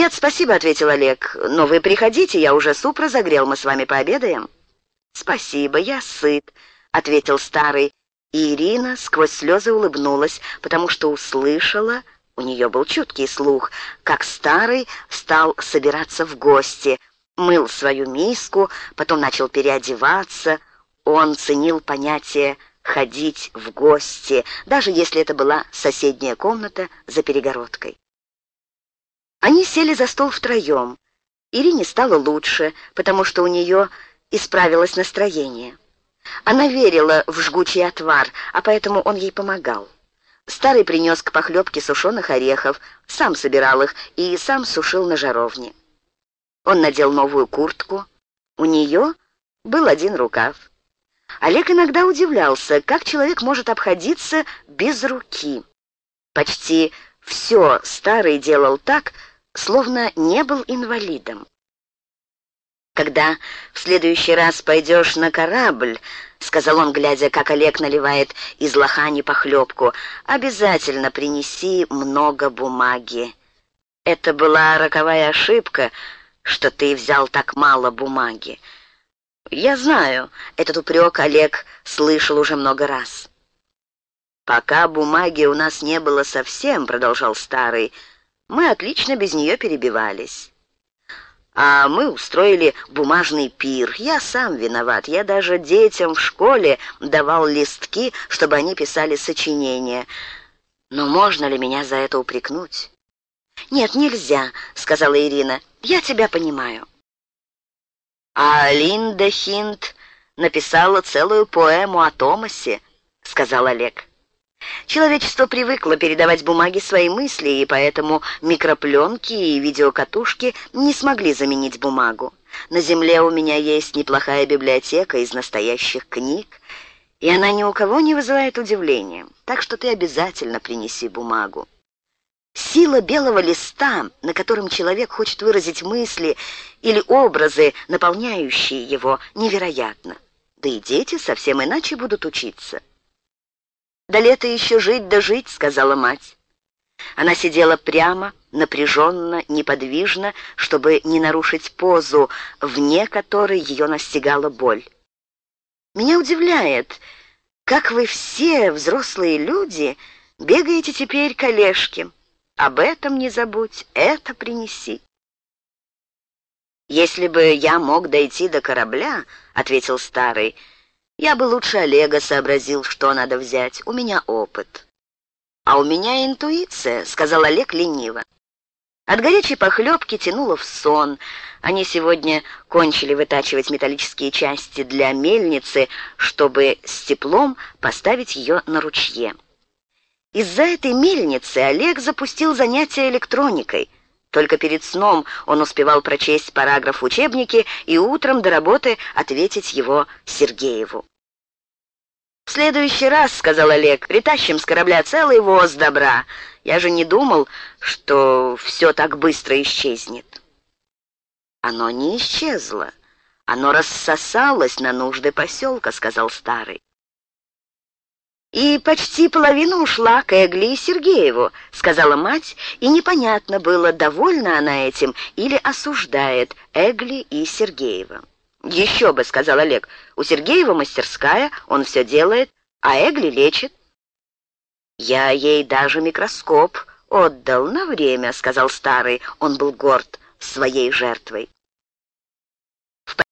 «Нет, спасибо», — ответил Олег. «Но вы приходите, я уже суп разогрел, мы с вами пообедаем». «Спасибо, я сыт», — ответил старый. И Ирина сквозь слезы улыбнулась, потому что услышала, у нее был чуткий слух, как старый стал собираться в гости, мыл свою миску, потом начал переодеваться. Он ценил понятие «ходить в гости», даже если это была соседняя комната за перегородкой. Они сели за стол втроем. Ирине стало лучше, потому что у нее исправилось настроение. Она верила в жгучий отвар, а поэтому он ей помогал. Старый принес к похлебке сушеных орехов, сам собирал их и сам сушил на жаровне. Он надел новую куртку. У нее был один рукав. Олег иногда удивлялся, как человек может обходиться без руки. Почти все старый делал так, словно не был инвалидом. «Когда в следующий раз пойдешь на корабль», — сказал он, глядя, как Олег наливает из лохани похлебку, — «обязательно принеси много бумаги. Это была роковая ошибка, что ты взял так мало бумаги. Я знаю, этот упрек Олег слышал уже много раз». «Пока бумаги у нас не было совсем», — продолжал старый, — «мы отлично без нее перебивались» а мы устроили бумажный пир. Я сам виноват. Я даже детям в школе давал листки, чтобы они писали сочинения. Но можно ли меня за это упрекнуть? «Нет, нельзя», — сказала Ирина. «Я тебя понимаю». «А Линда Хинт написала целую поэму о Томасе», — сказал Олег. Человечество привыкло передавать бумаге свои мысли, и поэтому микропленки и видеокатушки не смогли заменить бумагу. На земле у меня есть неплохая библиотека из настоящих книг, и она ни у кого не вызывает удивления, так что ты обязательно принеси бумагу. Сила белого листа, на котором человек хочет выразить мысли или образы, наполняющие его, невероятна. Да и дети совсем иначе будут учиться. «До лета еще жить да жить», — сказала мать. Она сидела прямо, напряженно, неподвижно, чтобы не нарушить позу, вне которой ее настигала боль. «Меня удивляет, как вы все, взрослые люди, бегаете теперь к Олежке. Об этом не забудь, это принеси». «Если бы я мог дойти до корабля», — ответил старый, — я бы лучше Олега сообразил, что надо взять. У меня опыт. А у меня интуиция, сказал Олег лениво. От горячей похлебки тянуло в сон. Они сегодня кончили вытачивать металлические части для мельницы, чтобы с теплом поставить ее на ручье. Из-за этой мельницы Олег запустил занятия электроникой. Только перед сном он успевал прочесть параграф в учебнике и утром до работы ответить его Сергееву. «В следующий раз, — сказал Олег, — притащим с корабля целый воз добра. Я же не думал, что все так быстро исчезнет». «Оно не исчезло. Оно рассосалось на нужды поселка», — сказал старый. «И почти половина ушла к Эгли и Сергееву», — сказала мать, и непонятно было, довольна она этим или осуждает Эгли и Сергеева. «Еще бы», — сказал Олег, — «у Сергеева мастерская, он все делает, а Эгли лечит». «Я ей даже микроскоп отдал на время», — сказал старый, он был горд своей жертвой.